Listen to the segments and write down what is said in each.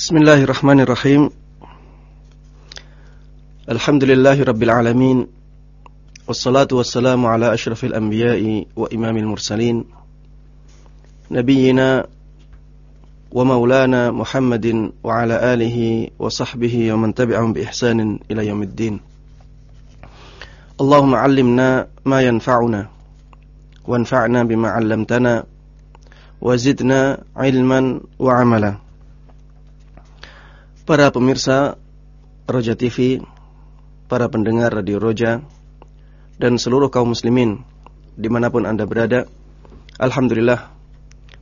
Bismillahirrahmanirrahim. Alhamdulillahi rabbil alamin. Wassalatu wassalamu ala ashrafil anbiya'i wa imamil mursalin. Nabiyyina wa maulana Muhammadin wa ala alihi wa sahbihi wa man tabi'ahum bi ihsanin ila yaumiddin. Allahumma 'allimna ma yanfa'una wanfa'na bima 'allamtana wa zidna 'ilman wa 'amala. Para pemirsa Roja TV, para pendengar Radio Roja, dan seluruh kaum muslimin di mana pun anda berada, Alhamdulillah,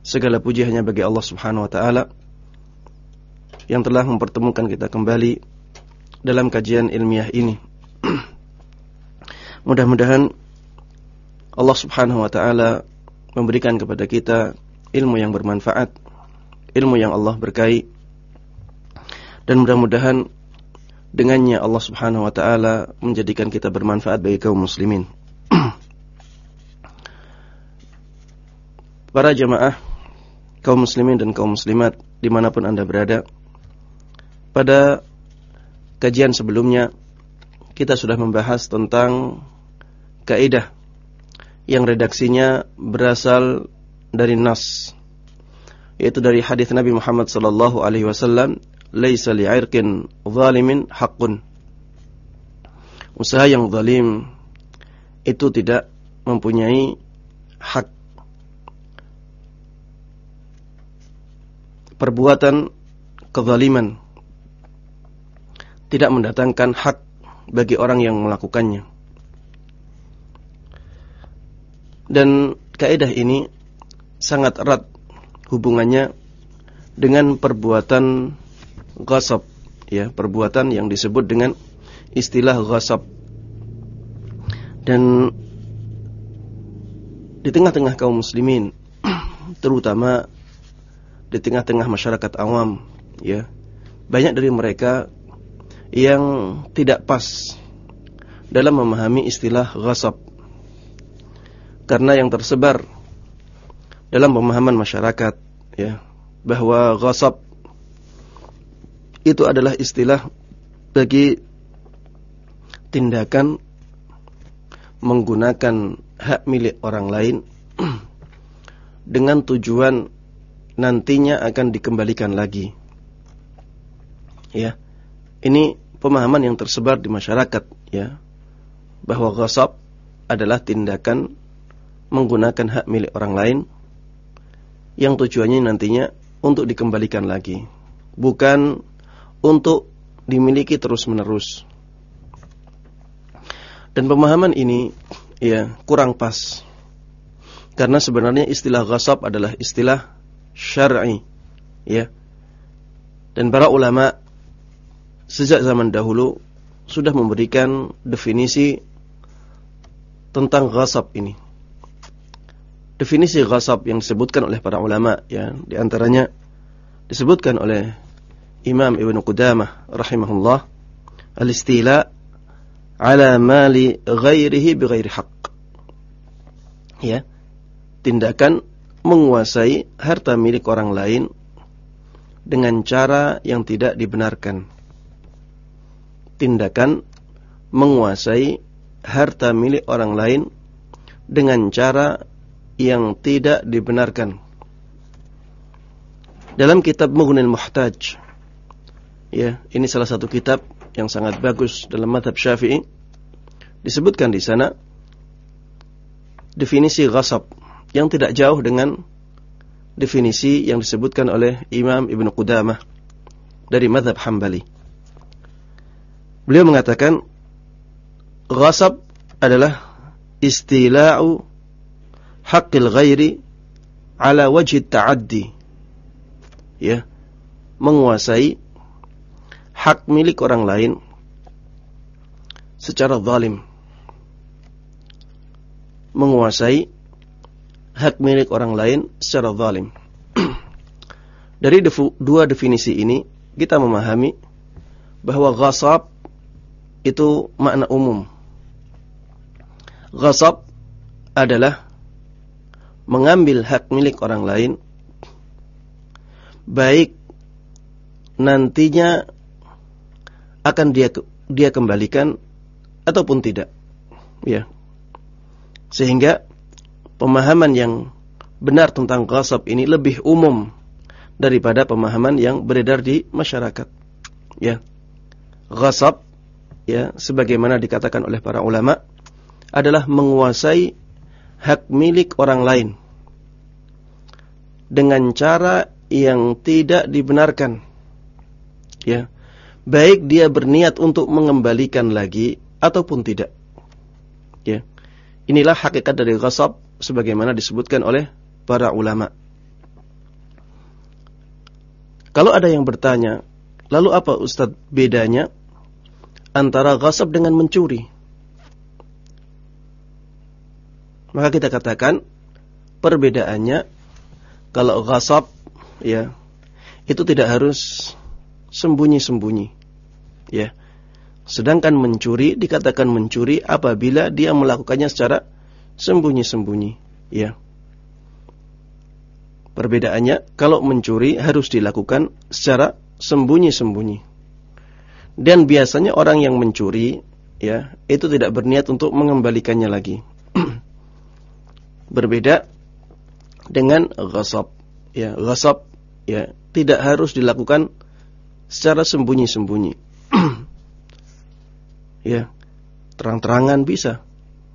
segala puji hanya bagi Allah subhanahu wa ta'ala yang telah mempertemukan kita kembali dalam kajian ilmiah ini. Mudah-mudahan Allah subhanahu wa ta'ala memberikan kepada kita ilmu yang bermanfaat, ilmu yang Allah berkahi, dan mudah-mudahan dengannya Allah Subhanahu wa taala menjadikan kita bermanfaat bagi kaum muslimin. Para jamaah kaum muslimin dan kaum muslimat di mana pun anda berada Pada kajian sebelumnya Kita sudah membahas tentang Kaidah Yang redaksinya berasal dari Nas Yaitu dari hadis Nabi Muhammad sallallahu alaihi wasallam laisa li'irqin zalimin haqqun. Usaha yang zalim itu tidak mempunyai hak. Perbuatan kezaliman tidak mendatangkan hak bagi orang yang melakukannya. Dan kaidah ini sangat erat hubungannya dengan perbuatan ghasab ya perbuatan yang disebut dengan istilah ghasab. Dan di tengah-tengah kaum muslimin terutama di tengah-tengah masyarakat awam ya banyak dari mereka yang tidak pas dalam memahami istilah ghasab. Karena yang tersebar dalam pemahaman masyarakat ya bahwa ghasab itu adalah istilah bagi tindakan menggunakan hak milik orang lain dengan tujuan nantinya akan dikembalikan lagi. Ya. Ini pemahaman yang tersebar di masyarakat ya. Bahwa ghasab adalah tindakan menggunakan hak milik orang lain yang tujuannya nantinya untuk dikembalikan lagi. Bukan untuk dimiliki terus-menerus. Dan pemahaman ini ya kurang pas. Karena sebenarnya istilah ghasab adalah istilah syar'i, ya. Dan para ulama sejak zaman dahulu sudah memberikan definisi tentang ghasab ini. Definisi ghasab yang disebutkan oleh para ulama ya, di antaranya disebutkan oleh Imam Ibn Qudamah rahimahullah al-istila ala mali ghairihi bighairi haq. Ya. Tindakan menguasai harta milik orang lain dengan cara yang tidak dibenarkan. Tindakan menguasai harta milik orang lain dengan cara yang tidak dibenarkan. Dalam kitab Mughnil Muhtaj Ya, ini salah satu kitab yang sangat bagus dalam madhab syafi'i. Disebutkan di sana definisi ghasab yang tidak jauh dengan definisi yang disebutkan oleh Imam Ibn Qudamah dari madhab Hambali. Beliau mengatakan ghasab adalah istila'u haqqil ghairi ala wajhi ta'addi. Ya, menguasai hak milik orang lain secara zalim. Menguasai hak milik orang lain secara zalim. Dari dua definisi ini kita memahami bahwa ghasab itu makna umum. Ghasab adalah mengambil hak milik orang lain baik nantinya akan dia dia kembalikan ataupun tidak. Ya. Sehingga pemahaman yang benar tentang ghasab ini lebih umum daripada pemahaman yang beredar di masyarakat. Ya. Ghasab ya sebagaimana dikatakan oleh para ulama adalah menguasai hak milik orang lain dengan cara yang tidak dibenarkan. Ya. Baik dia berniat untuk mengembalikan lagi ataupun tidak. Ya. Inilah hakikat dari ghasab sebagaimana disebutkan oleh para ulama. Kalau ada yang bertanya, lalu apa Ustadz bedanya antara ghasab dengan mencuri? Maka kita katakan perbedaannya kalau ghasab ya itu tidak harus sembunyi-sembunyi ya sedangkan mencuri dikatakan mencuri apabila dia melakukannya secara sembunyi-sembunyi ya perbedaannya kalau mencuri harus dilakukan secara sembunyi-sembunyi dan biasanya orang yang mencuri ya itu tidak berniat untuk mengembalikannya lagi berbeda dengan ghasab. Ya, ghasab ya tidak harus dilakukan secara sembunyi-sembunyi. ya, terang-terangan bisa.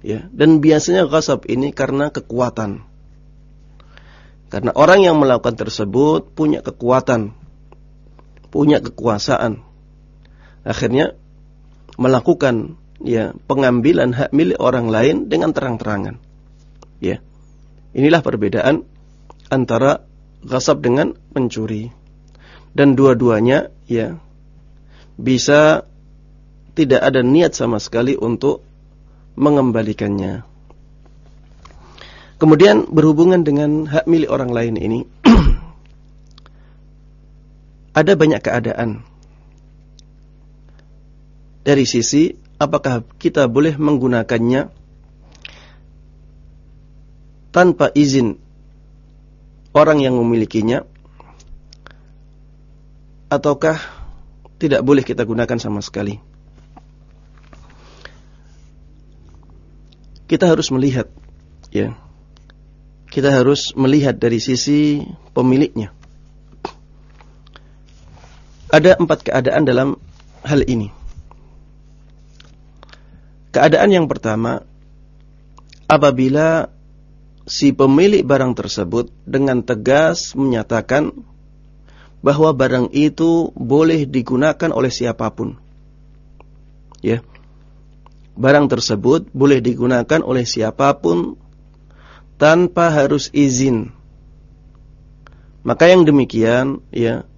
Ya, dan biasanya ghasab ini karena kekuatan. Karena orang yang melakukan tersebut punya kekuatan, punya kekuasaan. Akhirnya melakukan ya pengambilan hak milik orang lain dengan terang-terangan. Ya. Inilah perbedaan antara ghasab dengan mencuri. Dan dua-duanya ya bisa tidak ada niat sama sekali untuk mengembalikannya. Kemudian berhubungan dengan hak milik orang lain ini ada banyak keadaan. Dari sisi apakah kita boleh menggunakannya tanpa izin orang yang memilikinya ataukah tidak boleh kita gunakan sama sekali. Kita harus melihat ya. Kita harus melihat dari sisi pemiliknya. Ada empat keadaan dalam hal ini. Keadaan yang pertama apabila si pemilik barang tersebut dengan tegas menyatakan bahwa barang itu boleh digunakan oleh siapa pun. Ya. Barang tersebut boleh digunakan oleh siapa pun tanpa harus izin. Maka yang demikian ya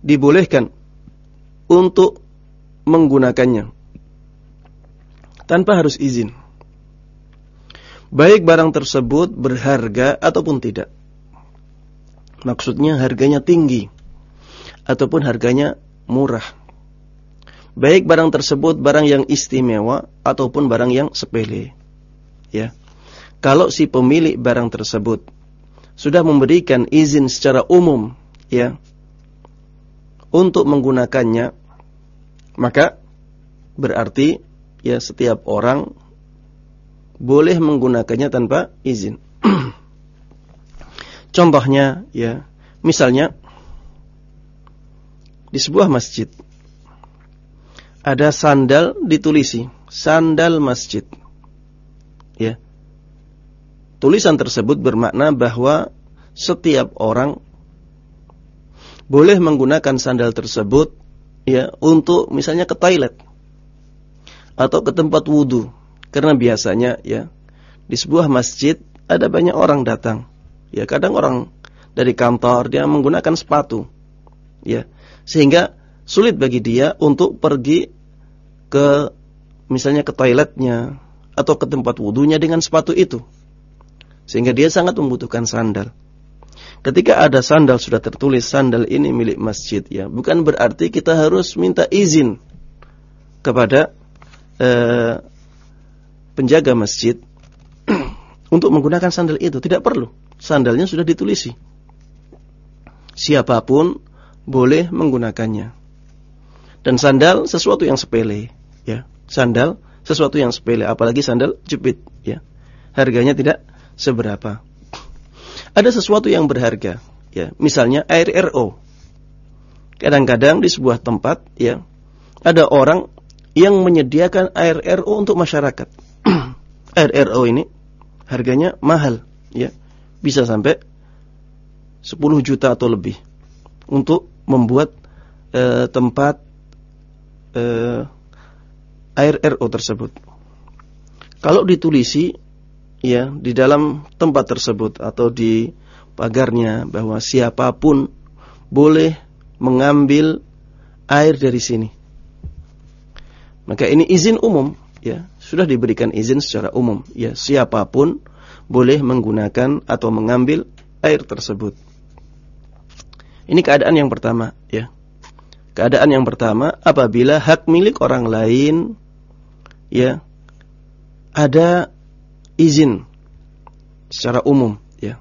dibolehkan untuk menggunakannya tanpa harus izin baik barang tersebut berharga ataupun tidak. Maksudnya harganya tinggi ataupun harganya murah. Baik barang tersebut barang yang istimewa ataupun barang yang sepele. Ya. Kalau si pemilik barang tersebut sudah memberikan izin secara umum ya untuk menggunakannya maka berarti ya setiap orang boleh menggunakannya tanpa izin. Contohnya ya, misalnya di sebuah masjid ada sandal ditulisi, sandal masjid. Ya. Tulisan tersebut bermakna bahwa setiap orang boleh menggunakan sandal tersebut ya untuk misalnya ke toilet atau ke tempat wudhu karena biasanya ya di sebuah masjid ada banyak orang datang. Ya kadang orang dari kantor dia menggunakan sepatu. Ya. Sehingga sulit bagi dia untuk pergi ke misalnya ke toiletnya atau ke tempat wudhunya dengan sepatu itu. Sehingga dia sangat membutuhkan sandal. Ketika ada sandal sudah tertulis sandal ini milik masjid ya, bukan berarti kita harus minta izin kepada eh, penjaga masjid untuk menggunakan sandal itu. Tidak perlu. Sandalnya sudah ditulisi. Siapa pun boleh menggunakannya. Dan sandal sesuatu yang sepele, ya. Sandal sesuatu yang sepele, apalagi sandal jepit, ya. Harganya tidak seberapa. Ada sesuatu yang berharga, ya. Misalnya air RO. Kadang-kadang di sebuah tempat, ya, ada orang yang menyediakan air RO untuk masyarakat. air RO ini harganya mahal, ya. Bisa sampai 10 juta atau lebih untuk membuat e, tempat e, air RO tersebut. Kalau ditulisi ya di dalam tempat tersebut atau di pagarnya bahwa siapa pun boleh mengambil air dari sini. Maka ini izin umum ya, sudah diberikan izin secara umum ya, siapa pun boleh menggunakan atau mengambil air tersebut. Ini keadaan yang pertama, ya. Keadaan yang pertama apabila hak milik orang lain ya ada izin secara umum, ya.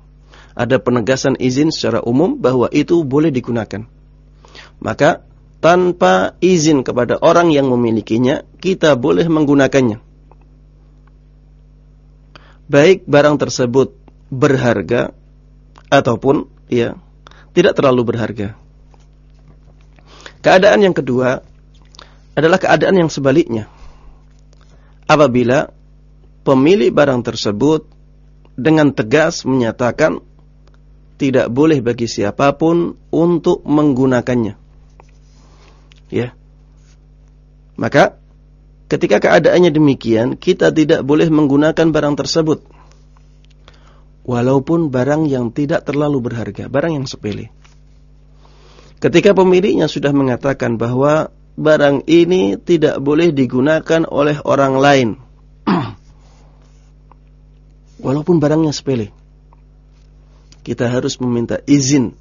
Ada penegasan izin secara umum bahwa itu boleh digunakan. Maka tanpa izin kepada orang yang memilikinya, kita boleh menggunakannya. Baik barang tersebut berharga ataupun ya tidak terlalu berharga. Keadaan yang kedua adalah keadaan yang sebaliknya. Apabila pemilik barang tersebut dengan tegas menyatakan tidak boleh bagi siapa pun untuk menggunakannya. Ya. Maka ketika keadaannya demikian, kita tidak boleh menggunakan barang tersebut walaupun barang yang tidak terlalu berharga, barang yang sepele. Ketika pemiliknya sudah mengatakan bahwa barang ini tidak boleh digunakan oleh orang lain, walaupun barangnya sepele, kita harus meminta izin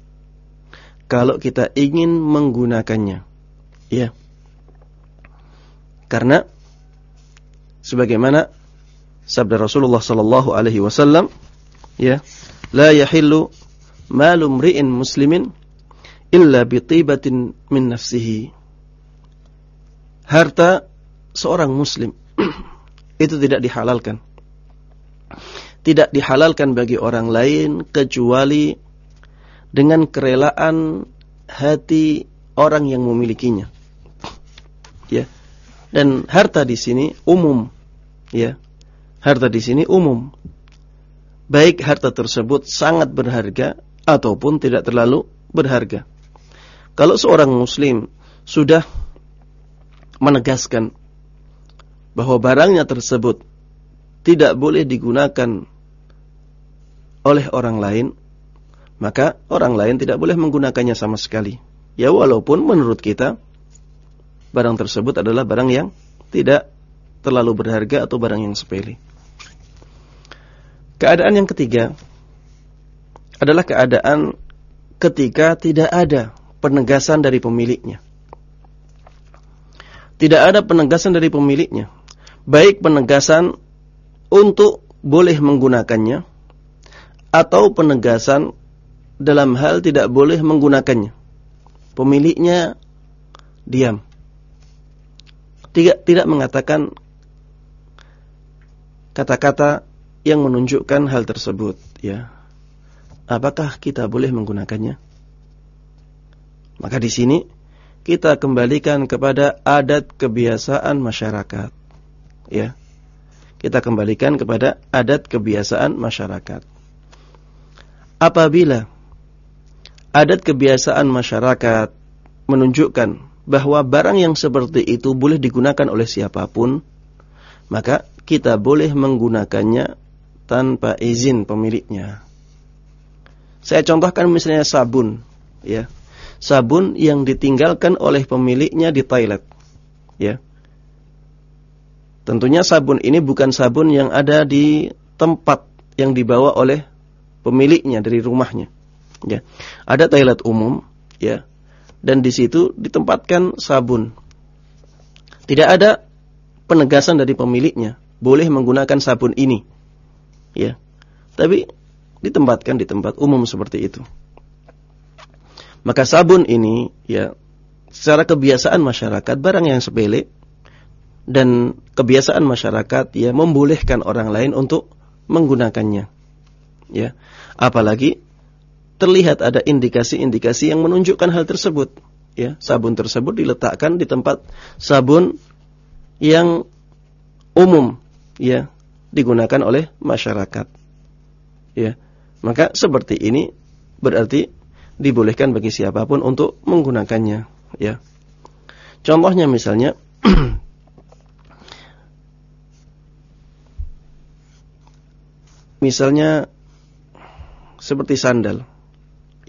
kalau kita ingin menggunakannya. Ya. Karena sebagaimana sabda Rasulullah sallallahu alaihi wasallam ya la yahillu malu mri'in muslimin illa bi tibatin min nafsihi. Harta seorang muslim itu tidak dihalalkan. Tidak dihalalkan bagi orang lain kecuali dengan kerelaan hati orang yang memilikinya. ya dan harta di sini umum ya harta di sini umum baik harta tersebut sangat berharga ataupun tidak terlalu berharga. Kalau seorang muslim sudah menegaskan bahwa barangnya tersebut tidak boleh digunakan oleh orang lain, maka orang lain tidak boleh menggunakannya sama sekali. Ya walaupun menurut kita barang tersebut adalah barang yang tidak terlalu berharga atau barang yang sepele. Keadaan yang ketiga adalah keadaan ketika tidak ada penegasan dari pemiliknya. Tidak ada penegasan dari pemiliknya. Baik penegasan untuk boleh menggunakannya atau penegasan dalam hal tidak boleh menggunakannya. Pemiliknya diam. Tidak tidak mengatakan kata-kata yang menunjukkan hal tersebut ya. Apakah kita boleh menggunakannya? Maka di sini kita kembalikan kepada adat kebiasaan masyarakat. Ya. Kita kembalikan kepada adat kebiasaan masyarakat. Apabila adat kebiasaan masyarakat menunjukkan bahwa barang yang seperti itu boleh digunakan oleh siapa pun, maka kita boleh menggunakannya tanpa izin pemiliknya. Saya contohkan misalnya sabun, ya. Sabun yang ditinggalkan oleh pemiliknya di toilet, ya. Tentunya sabun ini bukan sabun yang ada di tempat yang dibawa oleh pemiliknya dari rumahnya. Ya. Ada toilet umum, ya. Dan di situ ditempatkan sabun. Tidak ada penegasan dari pemiliknya boleh menggunakan sabun ini ya. Tapi ditempatkan di tempat umum seperti itu. Maka sabun ini ya secara kebiasaan masyarakat barang yang sepele dan kebiasaan masyarakat ya membolehkan orang lain untuk menggunakannya. Ya. Apalagi terlihat ada indikasi-indikasi yang menunjukkan hal tersebut. Ya, sabun tersebut diletakkan di tempat sabun yang umum ya digunakan oleh masyarakat. Ya. Maka seperti ini berarti dibolehkan bagi siapa pun untuk menggunakannya, ya. Contohnya misalnya misalnya seperti sandal.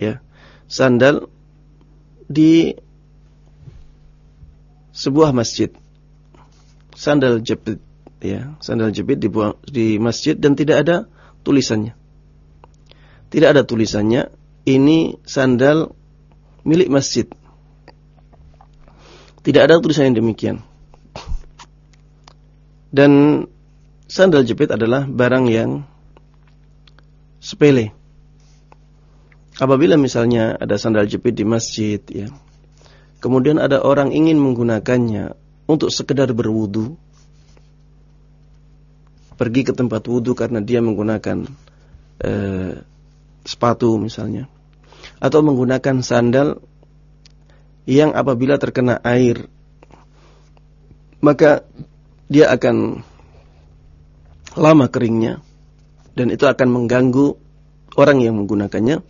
Ya. Sandal di sebuah masjid. Sandal jepit ya, sandal jepit di, di masjid dan tidak ada tulisannya. Tidak ada tulisannya, ini sandal milik masjid. Tidak ada tulisan yang demikian. Dan sandal jepit adalah barang yang sepele. Apabila misalnya ada sandal jepit di masjid ya. Kemudian ada orang ingin menggunakannya untuk sekedar berwudu. Pergi ke tempat wudu karena dia menggunakan eh, sepatu misalnya. Atau menggunakan sandal yang apabila terkena air maka dia akan lama keringnya dan itu akan mengganggu orang yang menggunakannya.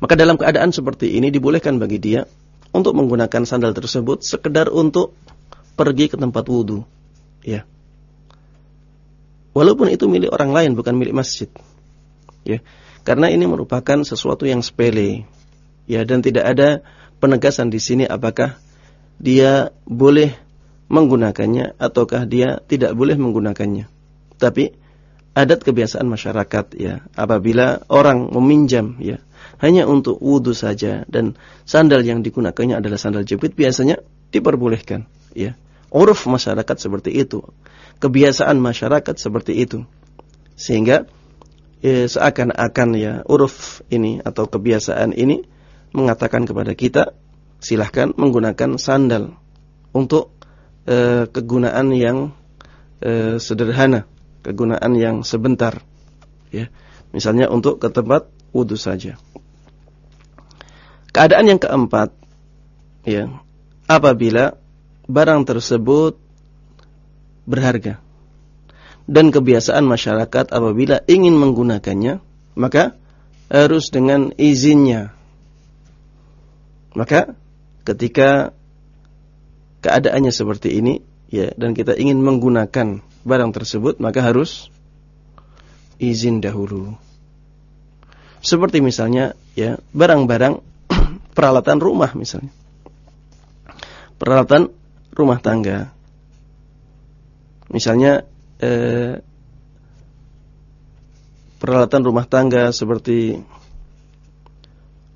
Maka dalam keadaan seperti ini dibolehkan bagi dia untuk menggunakan sandal tersebut sekedar untuk pergi ke tempat wudhu. Ya. Walaupun itu milik orang lain bukan milik masjid. Ya. Karena ini merupakan sesuatu yang sepele. Ya, dan tidak ada penegasan di sini apakah dia boleh menggunakannya ataukah dia tidak boleh menggunakannya. Tapi adat kebiasaan masyarakat ya, apabila orang meminjam ya hanya untuk wudhu saja dan sandal yang digunakannya adalah sandal jepit biasanya diperbolehkan ya. Uruf masyarakat seperti itu. Kebiasaan masyarakat seperti itu. Sehingga ya, seakan-akan ya uruf ini atau kebiasaan ini mengatakan kepada kita silahkan menggunakan sandal untuk eh, kegunaan yang eh, sederhana, kegunaan yang sebentar, ya. Misalnya untuk ke tempat wudhu saja. Keadaan yang keempat, ya, apabila barang tersebut berharga dan kebiasaan masyarakat apabila ingin menggunakannya maka harus dengan izinnya. Maka ketika keadaannya seperti ini ya dan kita ingin menggunakan barang tersebut maka harus izin dahulu. Seperti misalnya ya barang-barang peralatan rumah misalnya. Peralatan rumah tangga. Misalnya eh, peralatan rumah tangga seperti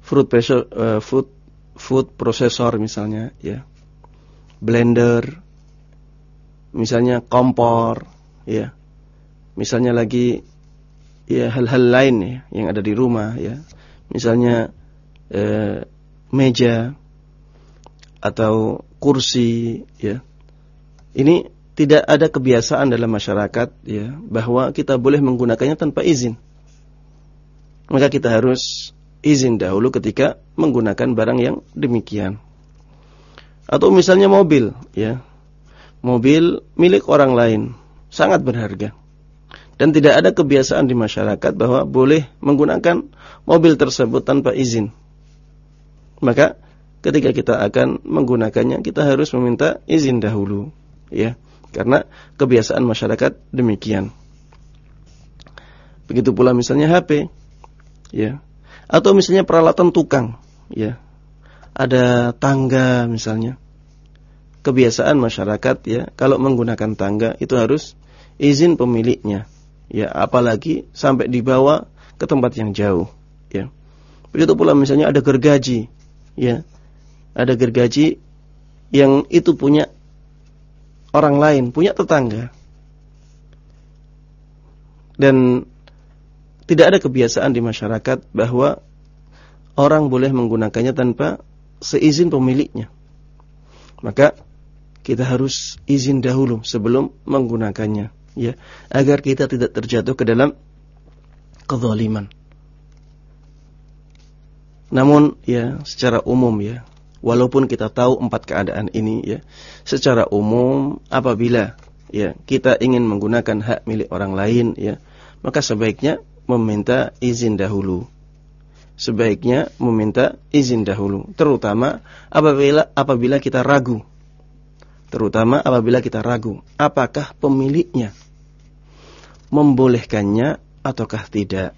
food pressure, eh, food food processor misalnya, ya, blender, misalnya kompor, ya, misalnya lagi ya hal-hal lain ya yang ada di rumah, ya, misalnya eh, meja atau kursi, ya, ini tidak ada kebiasaan dalam masyarakat ya bahwa kita boleh menggunakannya tanpa izin. Maka kita harus izin dahulu ketika menggunakan barang yang demikian. Atau misalnya mobil ya. Mobil milik orang lain sangat berharga. Dan tidak ada kebiasaan di masyarakat bahwa boleh menggunakan mobil tersebut tanpa izin. Maka ketika kita akan menggunakannya kita harus meminta izin dahulu ya karena kebiasaan masyarakat demikian. Begitu pula misalnya HP, ya. Atau misalnya peralatan tukang, ya. Ada tangga misalnya. Kebiasaan masyarakat ya, kalau menggunakan tangga itu harus izin pemiliknya. Ya, apalagi sampai dibawa ke tempat yang jauh, ya. Begitu pula misalnya ada gergaji, ya. Ada gergaji yang itu punya orang lain, punya tetangga. Dan tidak ada kebiasaan di masyarakat bahwa orang boleh menggunakannya tanpa seizin pemiliknya. Maka kita harus izin dahulu sebelum menggunakannya, ya, agar kita tidak terjatuh ke dalam kezaliman. Namun ya secara umum ya, walaupun kita tahu empat keadaan ini ya, secara umum apabila ya kita ingin menggunakan hak milik orang lain ya, maka sebaiknya meminta izin dahulu. Sebaiknya meminta izin dahulu, terutama apabila apabila kita ragu. Terutama apabila kita ragu, apakah pemiliknya membolehkannya ataukah tidak.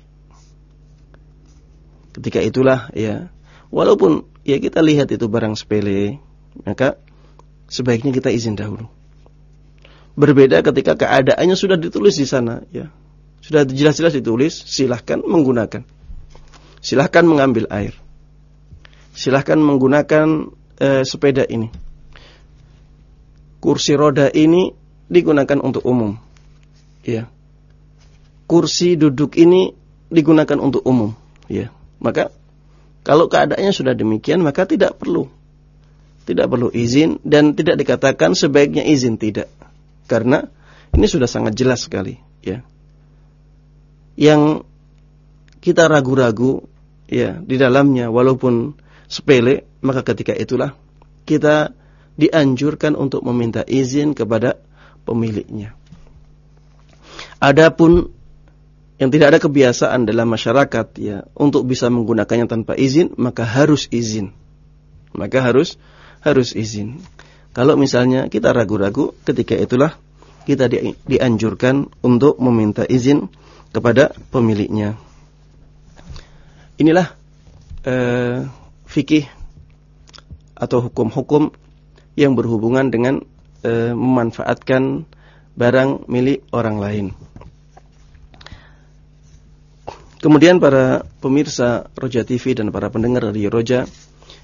Ketika itulah ya, walaupun ya kita lihat itu barang sepele, maka sebaiknya kita izin dahulu. Berbeda ketika keadaannya sudah ditulis di sana, ya. Sudah jelas-jelas ditulis, silahkan menggunakan. Silahkan mengambil air. Silahkan menggunakan eh, sepeda ini. Kursi roda ini digunakan untuk umum. Ya. Kursi duduk ini digunakan untuk umum. Ya. Maka kalau keadaannya sudah demikian maka tidak perlu tidak perlu izin dan tidak dikatakan sebaiknya izin tidak. Karena ini sudah sangat jelas sekali, ya. Yang kita ragu-ragu ya di dalamnya walaupun sepele, maka ketika itulah kita dianjurkan untuk meminta izin kepada pemiliknya. Adapun yang tidak ada kebiasaan dalam masyarakat ya untuk bisa menggunakannya tanpa izin maka harus izin. Maka harus harus izin. Kalau misalnya kita ragu-ragu ketika itulah kita di, dianjurkan untuk meminta izin kepada pemiliknya. Inilah eh, fikih atau hukum-hukum yang berhubungan dengan eh, memanfaatkan barang milik orang lain Kemudian para pemirsa Roja TV dan para pendengar dari Roja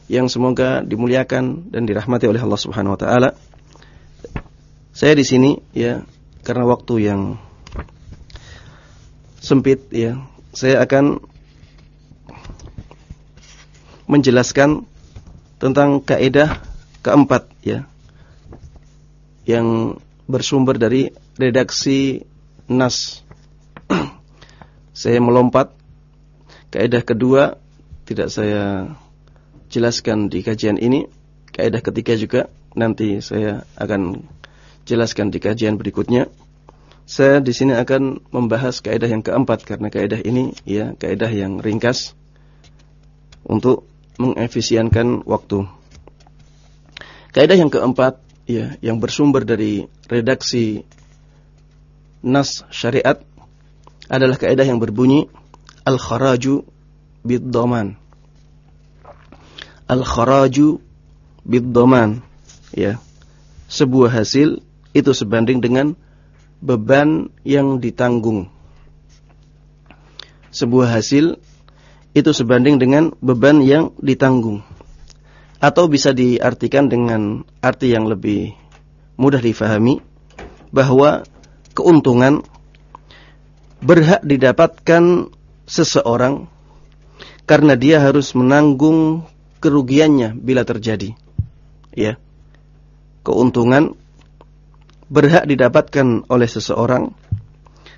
yang semoga dimuliakan dan dirahmati oleh Allah Subhanahu wa taala. Saya di sini ya karena waktu yang sempit ya, saya akan menjelaskan tentang kaidah keempat ya yang bersumber dari redaksi Nas saya melompat kaidah kedua tidak saya jelaskan di kajian ini. Kaidah ketiga juga nanti saya akan jelaskan di kajian berikutnya. Saya di sini akan membahas kaidah yang keempat karena kaidah ini ya kaidah yang ringkas untuk mengefisienkan waktu. Kaidah yang keempat ya yang bersumber dari redaksi nas syariat adalah kaidah yang berbunyi al-kharaju bid-dhaman. Al-kharaju bid-dhaman. Ya. Sebuah hasil itu sebanding dengan beban yang ditanggung. Sebuah hasil itu sebanding dengan beban yang ditanggung. Atau bisa diartikan dengan arti yang lebih mudah difahami bahwa keuntungan berhak didapatkan seseorang karena dia harus menanggung kerugiannya bila terjadi. Ya. Keuntungan berhak didapatkan oleh seseorang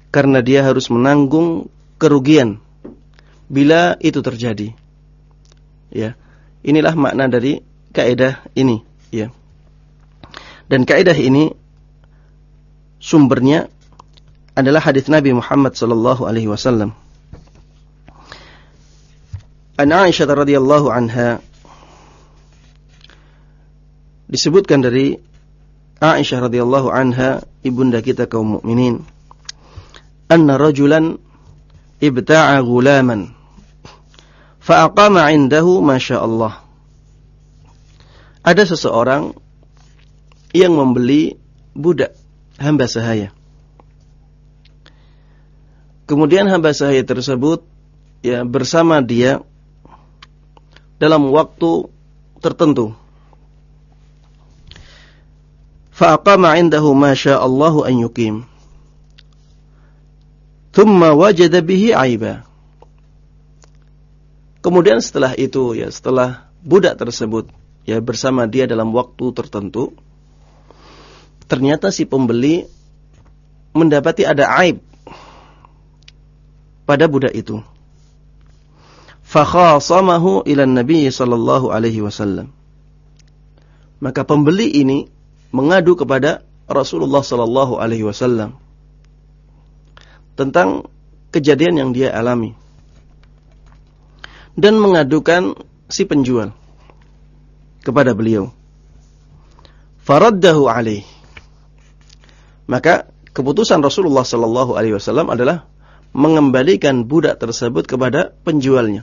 karena dia harus menanggung kerugian bila itu terjadi. Ya. Inilah makna dari kaidah ini, ya. Dan kaidah ini sumbernya adalah hadis Nabi Muhammad sallallahu alaihi wasallam. An Aisyah radhiyallahu anha disebutkan dari Aisyah radhiyallahu anha ibunda kita kaum mukminin anna rajulan ibta'a gulaman fa'aqama 'indahu masyaallah ada seseorang yang membeli budak hamba sahaya Kemudian hamba sahaya tersebut ya bersama dia dalam waktu tertentu. Fa'aqama 'indahu ma Allahu an yuqim. Thumma wajada bihi 'aiba. Kemudian setelah itu ya, setelah budak tersebut ya bersama dia dalam waktu tertentu, ternyata si pembeli mendapati ada aib pada budak itu. Fakhasamahu ila Nabi sallallahu alaihi wasallam. Maka pembeli ini mengadu kepada Rasulullah sallallahu alaihi wasallam tentang kejadian yang dia alami dan mengadukan si penjual kepada beliau. Faraddahu alaih. Maka keputusan Rasulullah sallallahu alaihi wasallam adalah mengembalikan budak tersebut kepada penjualnya.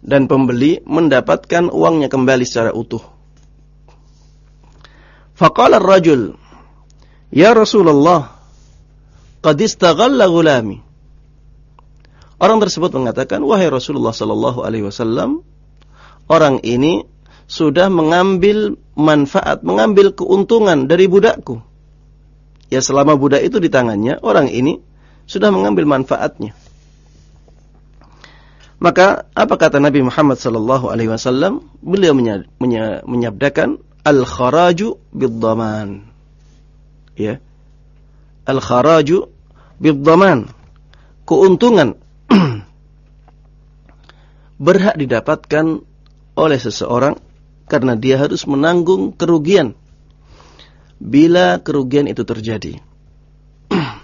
Dan pembeli mendapatkan uangnya kembali secara utuh. Faqala ar-rajul, "Ya Rasulullah, qad istaghalla ghulami." Orang tersebut mengatakan, "Wahai Rasulullah sallallahu alaihi wasallam, orang ini sudah mengambil manfaat, mengambil keuntungan dari budakku." Ya selama budak itu di tangannya, orang ini sudah mengambil manfaatnya. Maka apa kata Nabi Muhammad sallallahu alaihi wasallam? Beliau menyabdakan al-kharaju bid-dhaman. Ya. Al-kharaju bid-dhaman. Keuntungan berhak didapatkan oleh seseorang karena dia harus menanggung kerugian bila kerugian itu terjadi.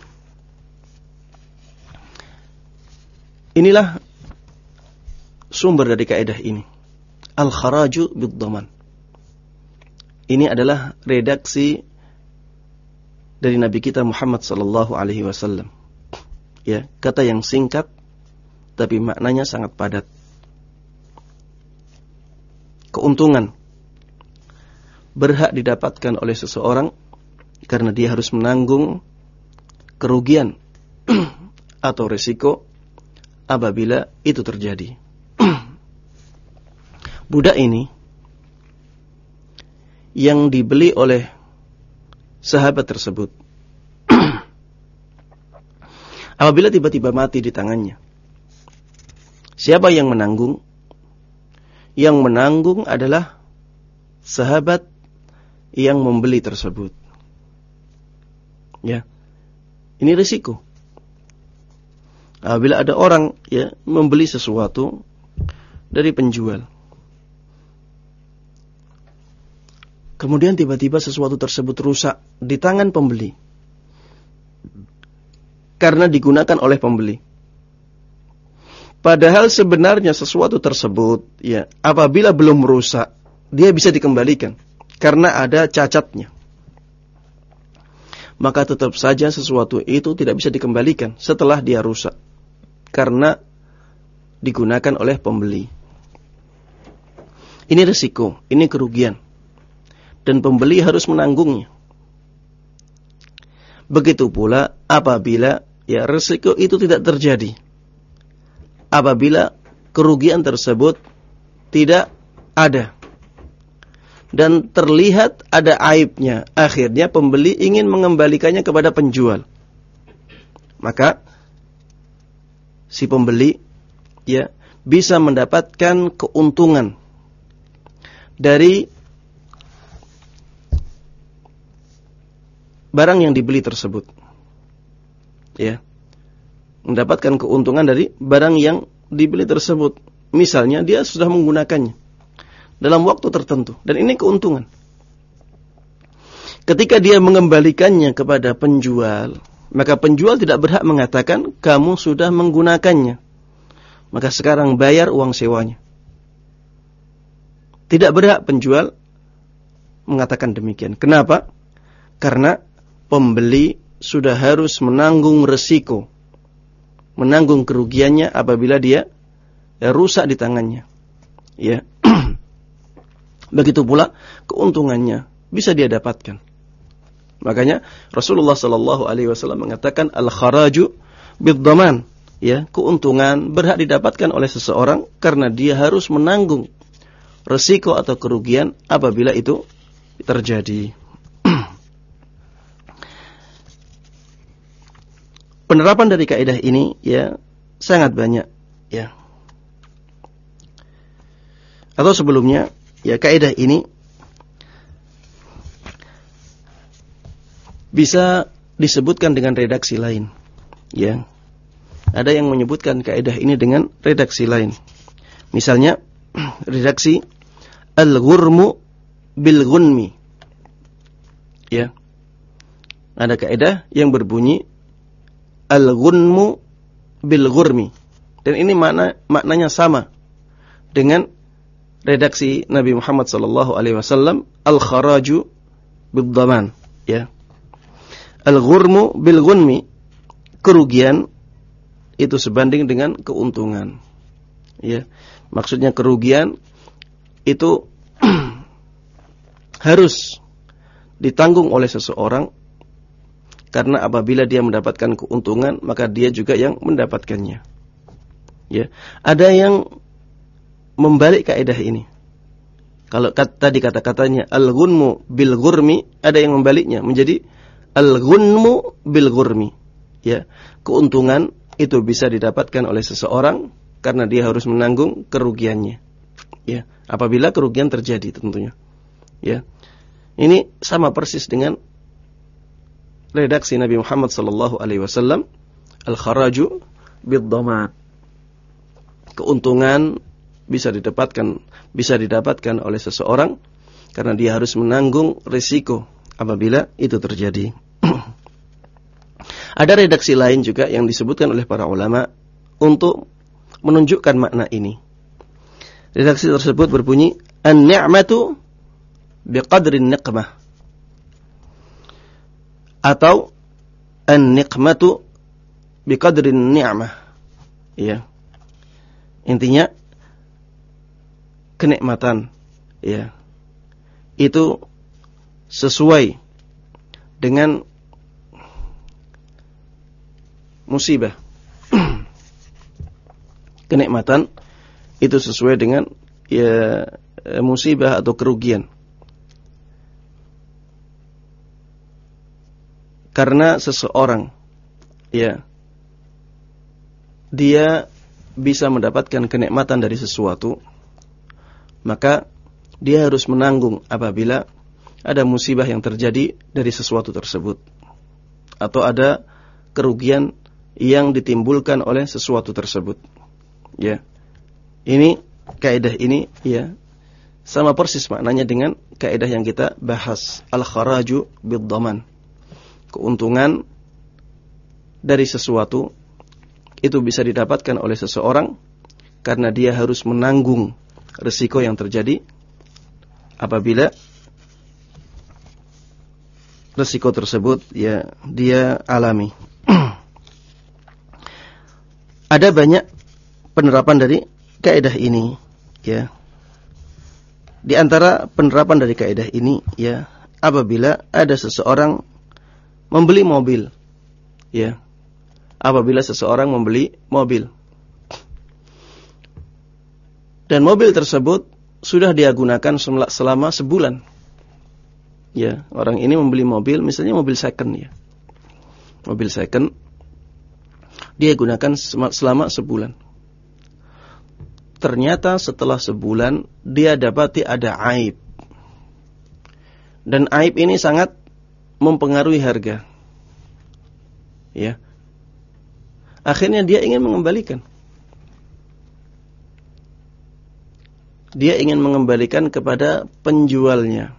Inilah sumber dari kaidah ini. Al-kharaju bid-dhaman. Ini adalah redaksi dari Nabi kita Muhammad sallallahu alaihi wasallam. Ya, kata yang singkat tapi maknanya sangat padat keuntungan berhak didapatkan oleh seseorang karena dia harus menanggung kerugian atau resiko apabila itu terjadi. Budak ini yang dibeli oleh sahabat tersebut apabila tiba-tiba mati di tangannya. Siapa yang menanggung? yang menanggung adalah sahabat yang membeli tersebut. Ya. Ini risiko. Apabila ada orang ya membeli sesuatu dari penjual. Kemudian tiba-tiba sesuatu tersebut rusak di tangan pembeli. Karena digunakan oleh pembeli. Padahal sebenarnya sesuatu tersebut ya apabila belum rusak dia bisa dikembalikan karena ada cacatnya. Maka tetap saja sesuatu itu tidak bisa dikembalikan setelah dia rusak karena digunakan oleh pembeli. Ini resiko, ini kerugian. Dan pembeli harus menanggungnya. Begitu pula apabila ya resiko itu tidak terjadi apabila kerugian tersebut tidak ada dan terlihat ada aibnya. Akhirnya pembeli ingin mengembalikannya kepada penjual. Maka si pembeli ya bisa mendapatkan keuntungan dari barang yang dibeli tersebut. Ya mendapatkan keuntungan dari barang yang dibeli tersebut. Misalnya dia sudah menggunakannya dalam waktu tertentu dan ini keuntungan. Ketika dia mengembalikannya kepada penjual, maka penjual tidak berhak mengatakan kamu sudah menggunakannya. Maka sekarang bayar uang sewanya. Tidak berhak penjual mengatakan demikian. Kenapa? Karena pembeli sudah harus menanggung resiko menanggung kerugiannya apabila dia ya, rusak di tangannya. Ya. Begitu pula keuntungannya bisa dia dapatkan. Makanya Rasulullah sallallahu alaihi wasallam mengatakan al-kharaju bid-dhaman, ya, keuntungan berhak didapatkan oleh seseorang karena dia harus menanggung resiko atau kerugian apabila itu terjadi. penerapan dari kaidah ini ya sangat banyak Ya. Atau sebelumnya, ya kaidah ini bisa disebutkan dengan redaksi lain. Ya. Ada yang menyebutkan kaidah ini dengan redaksi lain. Misalnya redaksi al-ghurmu bil ghunmi. Ya. Ada kaidah yang berbunyi al-ghunmu bil ghurmi. Dan ini makna maknanya sama dengan redaksi Nabi Muhammad sallallahu alaihi wasallam al-kharaju bil dhaman, ya. Al-ghurmu bil ghunmi kerugian itu sebanding dengan keuntungan. Ya. Maksudnya kerugian itu harus ditanggung oleh seseorang karena apabila dia mendapatkan keuntungan maka dia juga yang mendapatkannya. Ya. Ada yang membalik kaidah ini. Kalau tadi kata-katanya al-ghunmu bil ghurmi, ada yang membaliknya menjadi al-ghunmu bil ghurmi. Ya. Keuntungan itu bisa didapatkan oleh seseorang karena dia harus menanggung kerugiannya. Ya, apabila kerugian terjadi tentunya. Ya. Ini sama persis dengan redaksi Nabi Muhammad sallallahu alaihi wasallam al-kharaju bid-dhaman. Keuntungan bisa didapatkan bisa didapatkan oleh seseorang karena dia harus menanggung risiko apabila itu terjadi. Ada redaksi lain juga yang disebutkan oleh para ulama untuk menunjukkan makna ini. Redaksi tersebut berbunyi an-ni'matu biqadri niqmah atau an-niqmatu biqadri ni'mah. Ya. Intinya kenikmatan. Ya. Itu sesuai dengan musibah. Kenikmatan itu sesuai dengan ya musibah atau kerugian. Karena seseorang ya dia bisa mendapatkan kenikmatan dari sesuatu maka dia harus menanggung apabila ada musibah yang terjadi dari sesuatu tersebut atau ada kerugian yang ditimbulkan oleh sesuatu tersebut. Ya. Ini kaidah ini ya sama persis maknanya dengan kaidah yang kita bahas al-kharaju bid-dhaman. Keuntungan dari sesuatu itu bisa didapatkan oleh seseorang karena dia harus menanggung resiko yang terjadi apabila resiko tersebut ya dia alami. Ada banyak penerapan dari kaidah ini ya. Di antara penerapan dari kaidah ini ya apabila ada seseorang membeli mobil ya. Apabila seseorang membeli mobil dan mobil tersebut sudah dia gunakan selama sebulan. Ya, orang ini membeli mobil, misalnya mobil second ya. Mobil second dia gunakan selama sebulan. Ternyata setelah sebulan dia dapati ada aib. Dan aib ini sangat mempengaruhi harga. Ya. Akhirnya dia ingin mengembalikan. Dia ingin mengembalikan kepada penjualnya.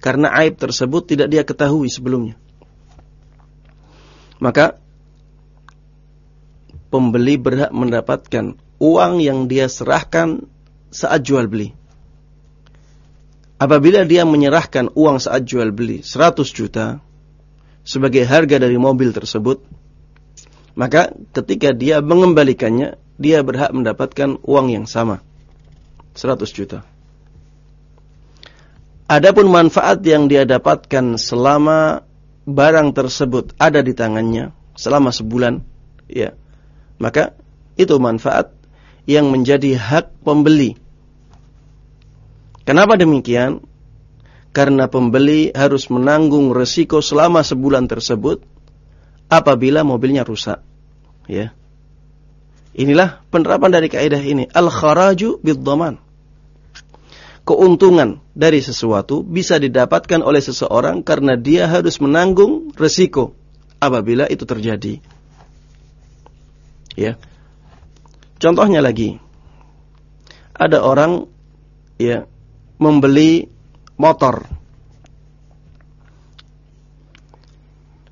Karena aib tersebut tidak dia ketahui sebelumnya. Maka pembeli berhak mendapatkan uang yang dia serahkan saat jual beli. Apabila dia menyerahkan uang saat jual beli 100 juta sebagai harga dari mobil tersebut, maka ketika dia mengembalikannya, dia berhak mendapatkan uang yang sama. 100 juta. Adapun manfaat yang dia dapatkan selama barang tersebut ada di tangannya selama sebulan, ya. Maka itu manfaat yang menjadi hak pembeli. Kenapa demikian? Karena pembeli harus menanggung resiko selama sebulan tersebut apabila mobilnya rusak, ya. Inilah penerapan dari kaidah ini. Al-kharaju bid-dhaman. Keuntungan dari sesuatu bisa didapatkan oleh seseorang karena dia harus menanggung resiko apabila itu terjadi. Ya. Contohnya lagi. Ada orang ya membeli motor.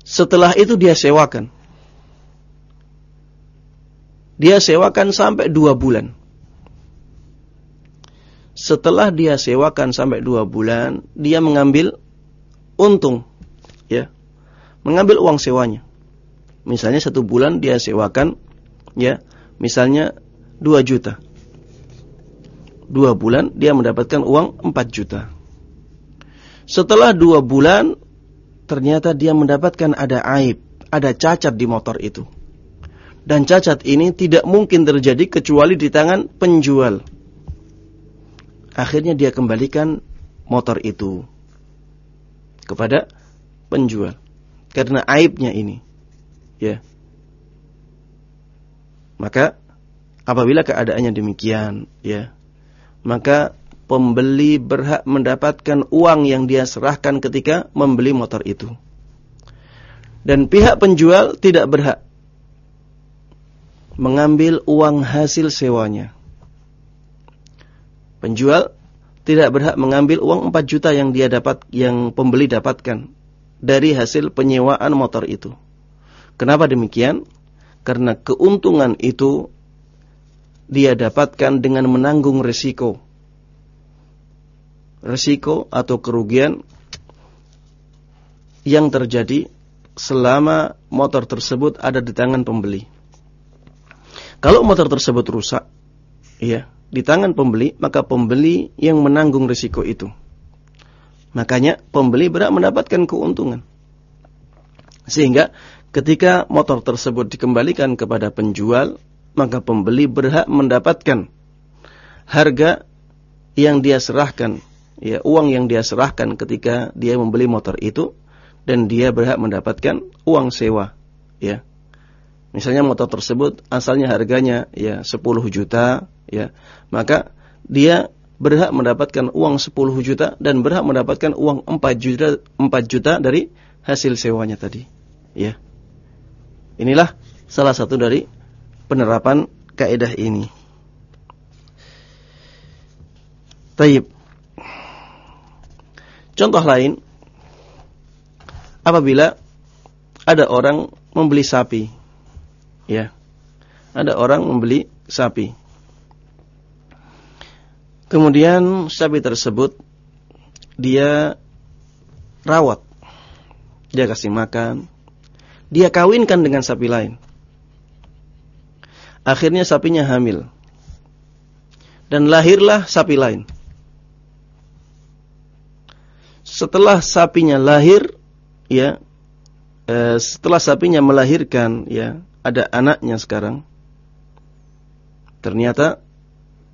Setelah itu dia sewakan dia sewakan sampai dua bulan. Setelah dia sewakan sampai dua bulan, dia mengambil untung, ya, mengambil uang sewanya. Misalnya satu bulan dia sewakan, ya, misalnya dua juta. Dua bulan dia mendapatkan uang empat juta. Setelah dua bulan, ternyata dia mendapatkan ada aib, ada cacat di motor itu dan cacat ini tidak mungkin terjadi kecuali di tangan penjual. Akhirnya dia kembalikan motor itu kepada penjual karena aibnya ini. Ya. Maka apabila keadaannya demikian, ya, maka pembeli berhak mendapatkan uang yang dia serahkan ketika membeli motor itu. Dan pihak penjual tidak berhak mengambil uang hasil sewanya. Penjual tidak berhak mengambil uang 4 juta yang dia dapat yang pembeli dapatkan dari hasil penyewaan motor itu. Kenapa demikian? Karena keuntungan itu dia dapatkan dengan menanggung resiko. Resiko atau kerugian yang terjadi selama motor tersebut ada di tangan pembeli. Kalau motor tersebut rusak, ya, di tangan pembeli, maka pembeli yang menanggung risiko itu. Makanya pembeli berhak mendapatkan keuntungan. Sehingga ketika motor tersebut dikembalikan kepada penjual, maka pembeli berhak mendapatkan harga yang dia serahkan, ya, uang yang dia serahkan ketika dia membeli motor itu dan dia berhak mendapatkan uang sewa, ya. Misalnya motor tersebut asalnya harganya ya 10 juta ya, maka dia berhak mendapatkan uang 10 juta dan berhak mendapatkan uang 4 juta 4 juta dari hasil sewanya tadi. Ya. Inilah salah satu dari penerapan kaidah ini. Taib. Contoh lain apabila ada orang membeli sapi Ya. Ada orang membeli sapi. Kemudian sapi tersebut dia rawat. Dia kasih makan. Dia kawinkan dengan sapi lain. Akhirnya sapinya hamil. Dan lahirlah sapi lain. Setelah sapinya lahir, ya, eh, setelah sapinya melahirkan, ya, ada anaknya sekarang. Ternyata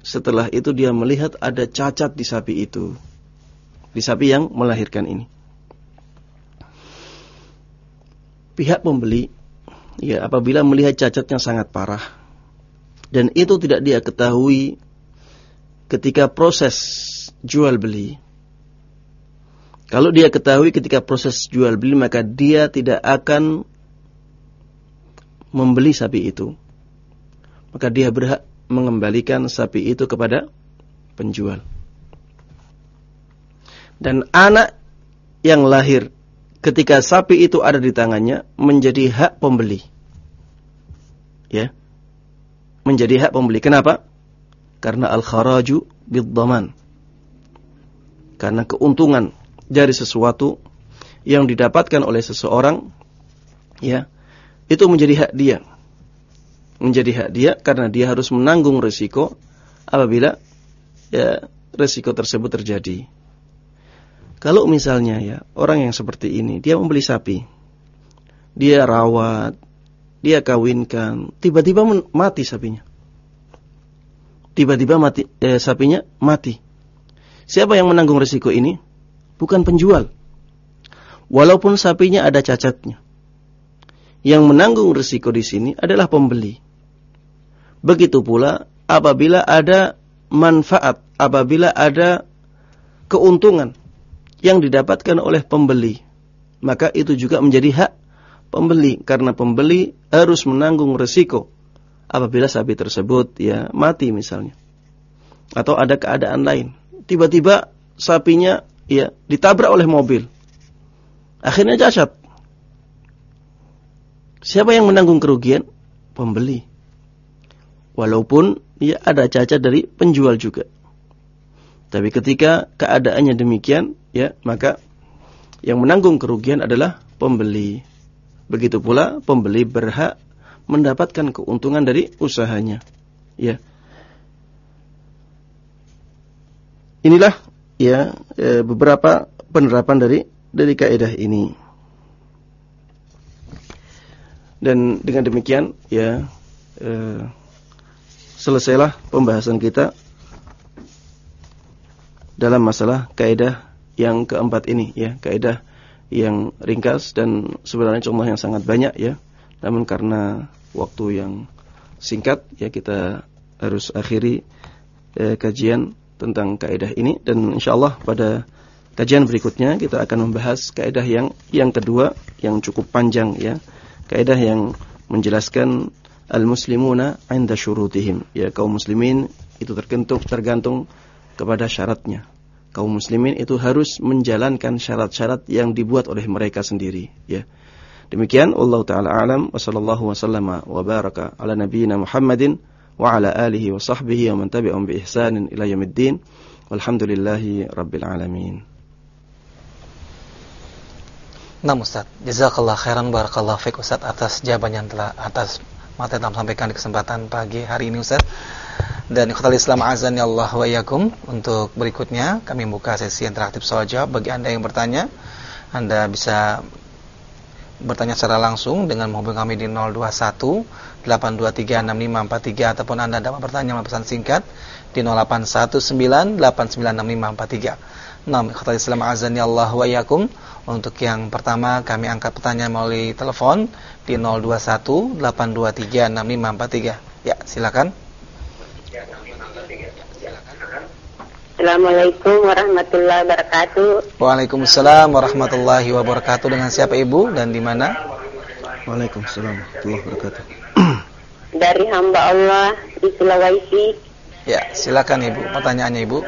setelah itu dia melihat ada cacat di sapi itu. Di sapi yang melahirkan ini. Pihak pembeli ya apabila melihat cacatnya sangat parah dan itu tidak dia ketahui ketika proses jual beli. Kalau dia ketahui ketika proses jual beli maka dia tidak akan membeli sapi itu, maka dia berhak mengembalikan sapi itu kepada penjual. Dan anak yang lahir ketika sapi itu ada di tangannya menjadi hak pembeli. Ya. Menjadi hak pembeli. Kenapa? Karena al-kharaju bid-dhaman. Karena keuntungan dari sesuatu yang didapatkan oleh seseorang ya itu menjadi hak dia. Menjadi hak dia karena dia harus menanggung resiko apabila ya resiko tersebut terjadi. Kalau misalnya ya orang yang seperti ini dia membeli sapi, dia rawat, dia kawinkan, tiba-tiba mati sapinya. Tiba-tiba mati eh, sapinya mati. Siapa yang menanggung resiko ini? Bukan penjual. Walaupun sapinya ada cacatnya. Yang menanggung risiko di sini adalah pembeli. Begitu pula apabila ada manfaat, apabila ada keuntungan yang didapatkan oleh pembeli, maka itu juga menjadi hak pembeli karena pembeli harus menanggung resiko apabila sapi tersebut ya mati misalnya atau ada keadaan lain. Tiba-tiba sapinya ya ditabrak oleh mobil. Akhirnya cacat. Siapa yang menanggung kerugian? Pembeli. Walaupun ya ada cacat dari penjual juga. Tapi ketika keadaannya demikian, ya maka yang menanggung kerugian adalah pembeli. Begitu pula pembeli berhak mendapatkan keuntungan dari usahanya. Ya. Inilah ya e, beberapa penerapan dari dari kaidah ini. Dan dengan demikian ya e, selesailah pembahasan kita dalam masalah kaidah yang keempat ini ya, kaidah yang ringkas dan sebenarnya contoh yang sangat banyak ya. Namun karena waktu yang singkat ya kita harus akhiri eh, kajian tentang kaidah ini dan insyaallah pada kajian berikutnya kita akan membahas kaidah yang yang kedua yang cukup panjang ya. Kaidah yang menjelaskan al-muslimuna 'inda syurutihim. Ya, kaum muslimin itu tergantung tergantung kepada syaratnya. Kaum muslimin itu harus menjalankan syarat-syarat yang dibuat oleh mereka sendiri, ya. Demikian Allah taala alam wa sallallahu wasallama wa baraka ala nabiyyina Muhammadin wa ala alihi wa sahbihi wa man tabi'ahum bi ihsanin ila yaumiddin walhamdulillahi rabbil alamin Nah Ustaz, jazakallah khairan barakallah fiqh Ustaz atas jawaban yang telah atas materi yang sampaikan di kesempatan pagi hari ini Ustaz. Dan ikhwatal Islam azan ya Allah wa yakum untuk berikutnya kami buka sesi interaktif soal jawab bagi Anda yang bertanya. Anda bisa bertanya secara langsung dengan menghubungi kami di 021 8236543 ataupun Anda dapat bertanya melalui pesan singkat di 0819896543. Nah, kata Islam azani Allah wa yakum. Untuk yang pertama kami angkat pertanyaan melalui telepon di 0218236543. Ya, silakan. Assalamualaikum warahmatullahi wabarakatuh. Waalaikumsalam warahmatullahi wabarakatuh. Dengan siapa Ibu dan di mana? Waalaikumsalam warahmatullahi wabarakatuh dari hamba Allah di Sulawesi. Ya, silakan Ibu. Pertanyaannya Ibu.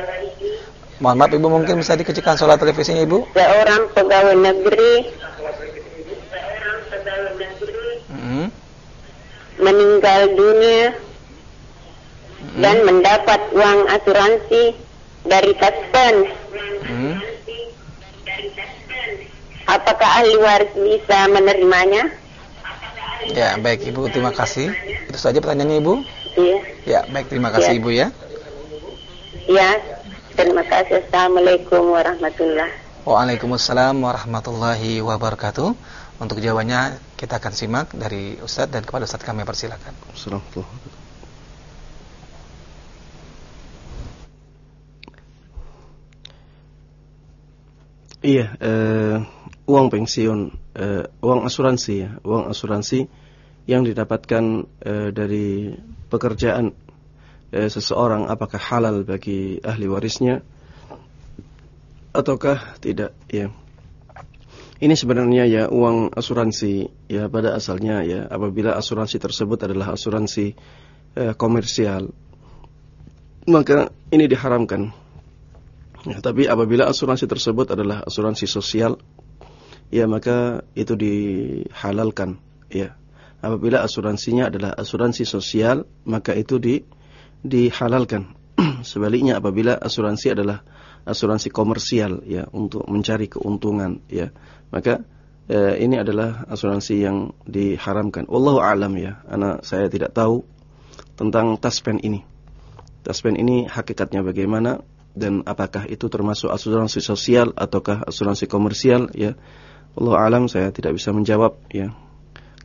Mohon maaf Ibu mungkin bisa dikecilkan soal televisinya Ibu. Seorang pegawai negeri hmm. meninggal dunia hmm. dan mendapat uang asuransi dari Taspen. Hmm. Apakah ahli waris bisa menerimanya? Ya, baik Ibu, terima kasih. Itu saja pertanyaannya Ibu. Iya. Ya, baik terima kasih ya. Ibu ya. Iya, terima kasih. Assalamualaikum warahmatullahi Waalaikumsalam warahmatullahi wabarakatuh. Untuk jawabannya kita akan simak dari Ustadz dan kepada Ustadz kami persilakan. Assalamualaikum. Iya, eh, uang pensiun, uh, uang asuransi ya, uang asuransi yang didapatkan uh, dari pekerjaan uh, seseorang apakah halal bagi ahli warisnya ataukah tidak ya. Ini sebenarnya ya uang asuransi ya pada asalnya ya apabila asuransi tersebut adalah asuransi uh, komersial maka ini diharamkan. Ya, tapi apabila asuransi tersebut adalah asuransi sosial ya maka itu dihalalkan ya apabila asuransinya adalah asuransi sosial maka itu di dihalalkan. Sebaliknya apabila asuransi adalah asuransi komersial ya untuk mencari keuntungan ya maka eh, ini adalah asuransi yang diharamkan. Wallahu alam ya anak saya tidak tahu tentang taspen ini. Taspen ini hakikatnya bagaimana dan apakah itu termasuk asuransi sosial ataukah asuransi komersial ya. Allah alam saya tidak bisa menjawab ya.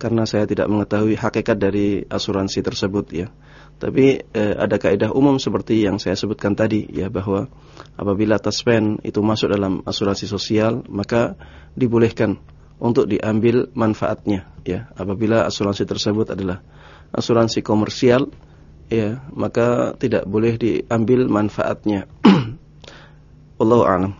Karena saya tidak mengetahui hakikat dari asuransi tersebut ya. Tapi eh, ada kaidah umum seperti yang saya sebutkan tadi ya bahwa apabila taspen itu masuk dalam asuransi sosial maka dibolehkan untuk diambil manfaatnya ya. Apabila asuransi tersebut adalah asuransi komersial ya maka tidak boleh diambil manfaatnya wallahu a'lam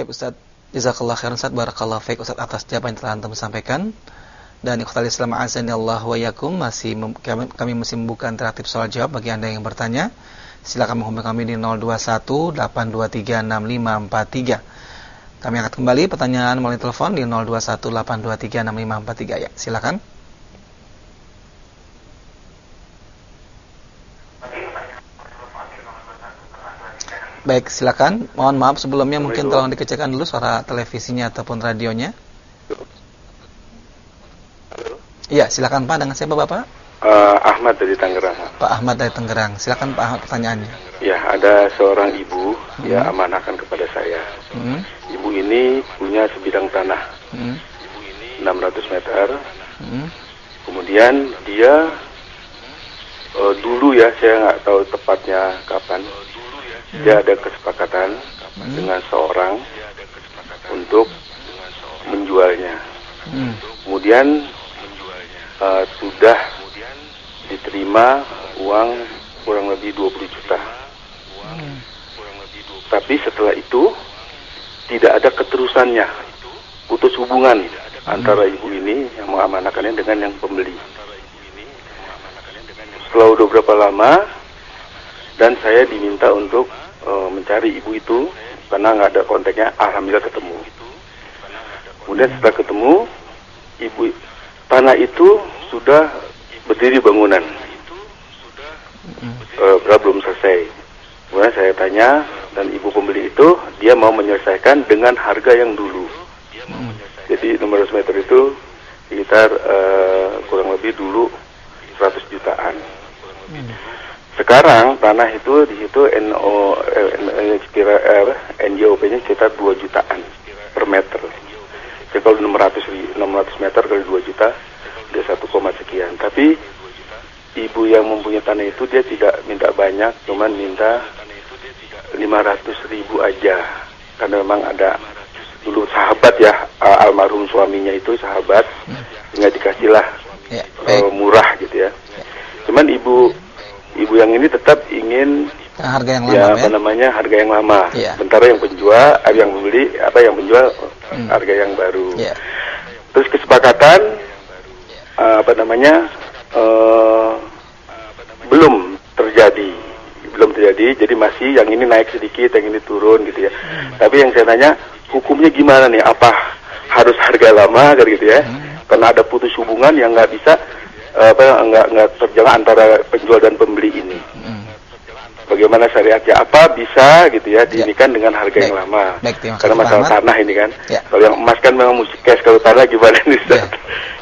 Baik Ustaz, jazakallah khairan Ustaz, barakallahu fiik Ustaz atas jawaban yang telah Antum sampaikan. Dan ikhtal Islam azani Allah wa yakum masih kami, kami masih membuka interaktif soal jawab bagi Anda yang bertanya. Silakan menghubungi kami di 021 823 6543. Kami akan kembali pertanyaan melalui telepon di 021 823 6543 ya. Silakan. Baik, silakan. Mohon maaf sebelumnya mungkin tolong dikecilkan dulu suara televisinya ataupun radionya. Iya, silakan Pak. Dengan siapa Bapak? Uh, Ahmad dari Tangerang. Pak Ahmad dari Tangerang. Silakan Pak Ahmad pertanyaannya. Ya, ada seorang ibu hmm. ya amanahkan kepada saya. Hmm. Ibu ini punya sebidang tanah. Hmm. 600 meter. Hmm. Kemudian dia uh, dulu ya, saya nggak tahu tepatnya kapan dia ada kesepakatan hmm. dengan seorang untuk menjualnya. Hmm. Kemudian uh, sudah diterima uang kurang lebih 20 juta. Hmm. Tapi setelah itu tidak ada keterusannya, putus hubungan hmm. antara ibu ini yang mengamanahkannya dengan yang pembeli. Setelah beberapa lama dan saya diminta untuk uh, mencari ibu itu karena nggak ada kontaknya alhamdulillah ketemu. Kemudian setelah ketemu ibu tanah itu sudah berdiri bangunan. Uh, belum selesai. Kemudian saya tanya dan ibu pembeli itu dia mau menyelesaikan dengan harga yang dulu. Jadi 600 meter itu sekitar uh, kurang lebih dulu 100 jutaan sekarang tanah itu di situ NO eh, kira eh, NJOP-nya sekitar 2 jutaan per meter. Jadi kalau 600 600 meter kali 2 juta dia 1, sekian. Tapi ibu yang mempunyai tanah itu dia tidak minta banyak, cuman minta 500 ribu aja. Karena memang ada dulu sahabat ya almarhum suaminya itu sahabat, sehingga dikasihlah ya, uh, murah gitu ya. Cuman ibu ibu yang ini tetap ingin harga yang lama ya, apa ya? namanya harga yang lama. Ya. Sementara yang penjual, eh, yang membeli apa yang menjual hmm. harga yang baru. Ya. Terus kesepakatan uh, apa namanya uh, belum terjadi, belum terjadi. Jadi masih yang ini naik sedikit, yang ini turun gitu ya. Hmm. Tapi yang saya tanya hukumnya gimana nih? Apa harus harga lama gitu ya? Hmm. Karena ada putus hubungan yang nggak bisa apa nggak nggak terjalan antara penjual dan pembeli ini. Hmm. Bagaimana syariatnya? Apa bisa gitu ya, diinikan ya. dengan harga Baik. yang lama? Baik, Karena masalah Ahmad. tanah ini kan. Ya. Kalau yang emas kan memang musik cash, kalau tanah gimana nih? Ya.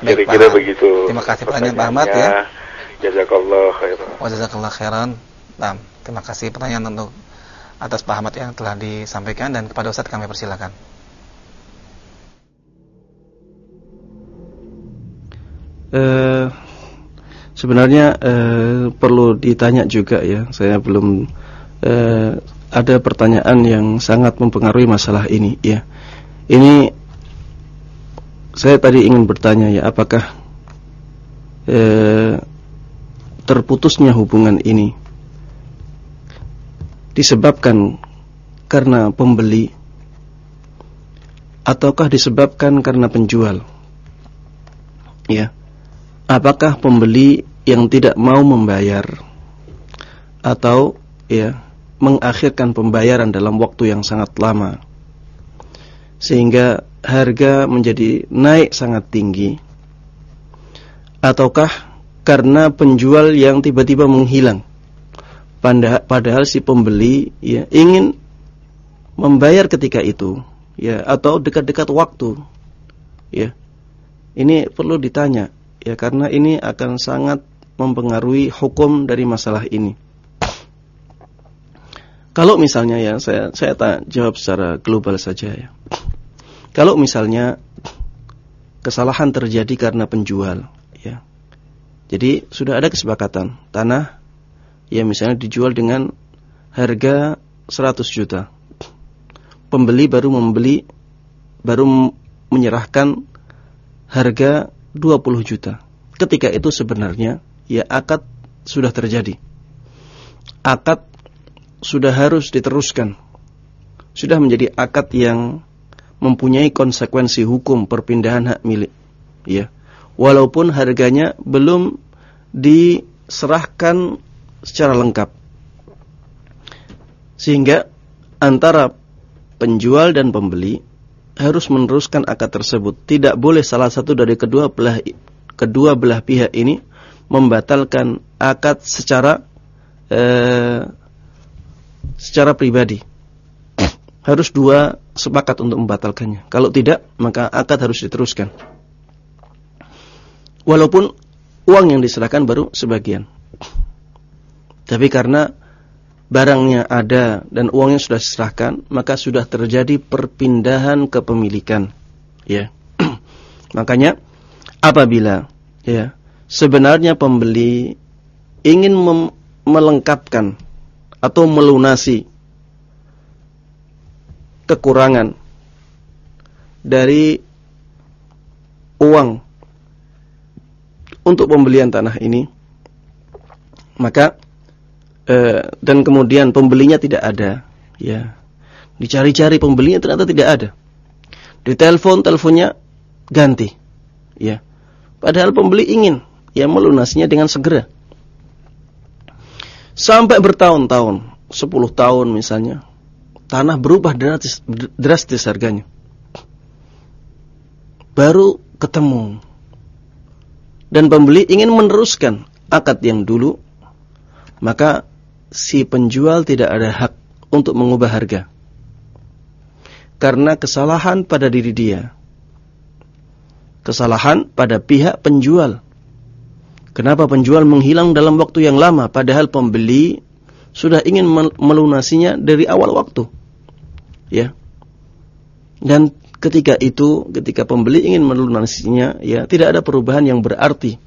Kira-kira begitu. Terima kasih pertanyaan Pak Ahmad ya. Jazakallah khairan. Wa jazakallah khairan. Nah, terima kasih pertanyaan untuk atas Pak Ahmad yang telah disampaikan dan kepada Ustaz kami persilakan. Uh, Sebenarnya eh, perlu ditanya juga ya. Saya belum eh, ada pertanyaan yang sangat mempengaruhi masalah ini ya. Ini saya tadi ingin bertanya ya, apakah eh, terputusnya hubungan ini disebabkan karena pembeli ataukah disebabkan karena penjual? Ya apakah pembeli yang tidak mau membayar atau ya mengakhirkan pembayaran dalam waktu yang sangat lama? Sehingga harga menjadi naik sangat tinggi. Ataukah karena penjual yang tiba-tiba menghilang? Padahal si pembeli ya ingin membayar ketika itu ya atau dekat-dekat waktu ya. Ini perlu ditanya ya karena ini akan sangat mempengaruhi hukum dari masalah ini. Kalau misalnya ya saya saya tak jawab secara global saja ya. Kalau misalnya kesalahan terjadi karena penjual ya. Jadi sudah ada kesepakatan tanah ya misalnya dijual dengan harga 100 juta. Pembeli baru membeli baru menyerahkan harga 20 juta. Ketika itu sebenarnya ya akad sudah terjadi. Akad sudah harus diteruskan. Sudah menjadi akad yang mempunyai konsekuensi hukum perpindahan hak milik. Ya. Walaupun harganya belum diserahkan secara lengkap. Sehingga antara penjual dan pembeli harus meneruskan akad tersebut. Tidak boleh salah satu dari kedua belah kedua belah pihak ini membatalkan akad secara eh, secara pribadi. Harus dua sepakat untuk membatalkannya. Kalau tidak, maka akad harus diteruskan. Walaupun uang yang diserahkan baru sebagian. Tapi karena barangnya ada dan uangnya sudah diserahkan, maka sudah terjadi perpindahan kepemilikan. Ya. Makanya apabila ya sebenarnya pembeli ingin melengkapkan atau melunasi kekurangan dari uang untuk pembelian tanah ini maka eh, dan kemudian pembelinya tidak ada ya dicari-cari pembelinya ternyata tidak ada di telepon teleponnya ganti ya padahal pembeli ingin ya melunasinya dengan segera. Sampai bertahun-tahun, 10 tahun misalnya, tanah berubah drastis, drastis harganya. Baru ketemu. Dan pembeli ingin meneruskan akad yang dulu, maka si penjual tidak ada hak untuk mengubah harga. Karena kesalahan pada diri dia. Kesalahan pada pihak penjual Kenapa penjual menghilang dalam waktu yang lama padahal pembeli sudah ingin melunasinya dari awal waktu. Ya. Dan ketika itu, ketika pembeli ingin melunasinya, ya tidak ada perubahan yang berarti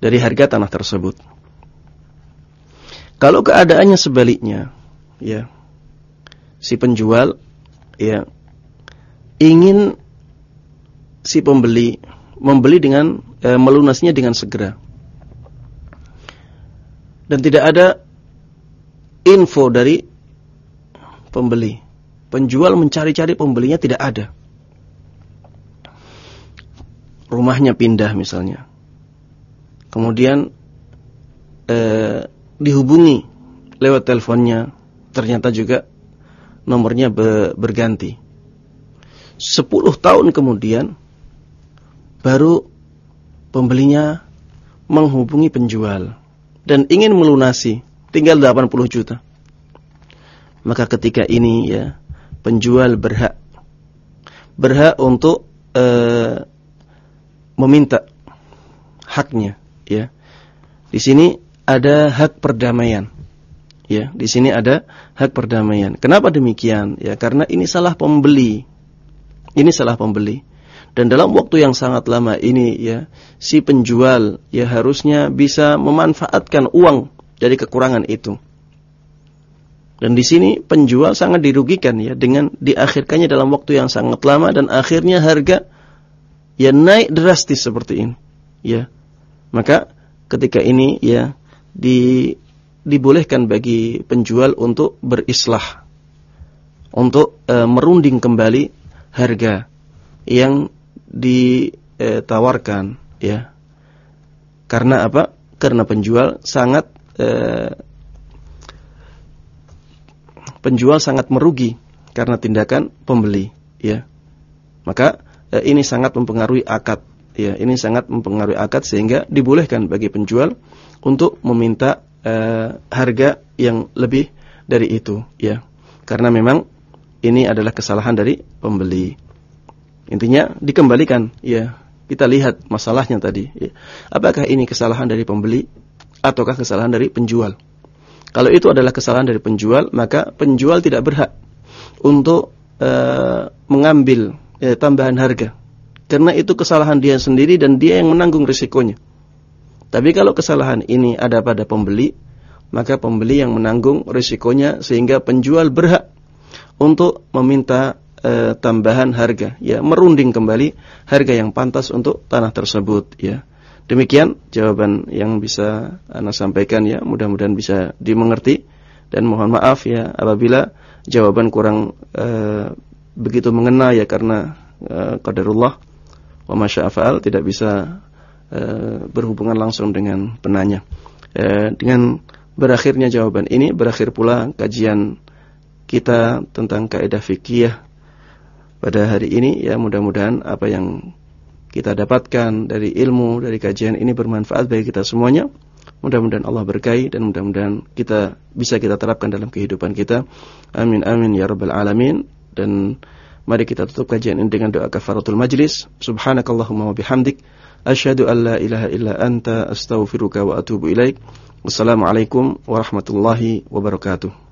dari harga tanah tersebut. Kalau keadaannya sebaliknya, ya. Si penjual ya ingin si pembeli membeli dengan e, melunasinya dengan segera. Dan tidak ada info dari pembeli. Penjual mencari-cari pembelinya tidak ada. Rumahnya pindah misalnya. Kemudian e, dihubungi lewat teleponnya, ternyata juga nomornya be, berganti. Sepuluh tahun kemudian baru pembelinya menghubungi penjual dan ingin melunasi tinggal 80 juta. Maka ketika ini ya penjual berhak berhak untuk uh, meminta haknya ya. Di sini ada hak perdamaian. Ya, di sini ada hak perdamaian. Kenapa demikian? Ya, karena ini salah pembeli. Ini salah pembeli. Dan dalam waktu yang sangat lama ini ya, si penjual ya harusnya bisa memanfaatkan uang dari kekurangan itu. Dan di sini penjual sangat dirugikan ya dengan diakhirkannya dalam waktu yang sangat lama dan akhirnya harga ya naik drastis seperti ini. Ya. Maka ketika ini ya di dibolehkan bagi penjual untuk berislah untuk e, merunding kembali harga yang ditawarkan ya. Karena apa? Karena penjual sangat eh, penjual sangat merugi karena tindakan pembeli ya. Maka eh, ini sangat mempengaruhi akad ya. Ini sangat mempengaruhi akad sehingga dibolehkan bagi penjual untuk meminta eh, harga yang lebih dari itu ya. Karena memang ini adalah kesalahan dari pembeli. Intinya dikembalikan ya. Kita lihat masalahnya tadi ya. Apakah ini kesalahan dari pembeli ataukah kesalahan dari penjual? Kalau itu adalah kesalahan dari penjual, maka penjual tidak berhak untuk uh, mengambil ya, tambahan harga. Karena itu kesalahan dia sendiri dan dia yang menanggung risikonya. Tapi kalau kesalahan ini ada pada pembeli, maka pembeli yang menanggung risikonya sehingga penjual berhak untuk meminta e, tambahan harga, ya merunding kembali harga yang pantas untuk tanah tersebut, ya. Demikian jawaban yang bisa Anda sampaikan ya, mudah-mudahan bisa dimengerti dan mohon maaf ya apabila jawaban kurang e, begitu mengena ya karena e, qadarullah wa masya'afal tidak bisa e, berhubungan langsung dengan penanya. E, dengan berakhirnya jawaban ini berakhir pula kajian kita tentang kaidah fikih pada hari ini ya mudah-mudahan apa yang kita dapatkan dari ilmu dari kajian ini bermanfaat bagi kita semuanya. Mudah-mudahan Allah berkahi dan mudah-mudahan kita bisa kita terapkan dalam kehidupan kita. Amin amin ya rabbal alamin dan mari kita tutup kajian ini dengan doa kafaratul majlis. Subhanakallahumma wa bihamdik asyhadu an la ilaha illa anta astaghfiruka wa atubu ilaik. Wassalamualaikum warahmatullahi wabarakatuh.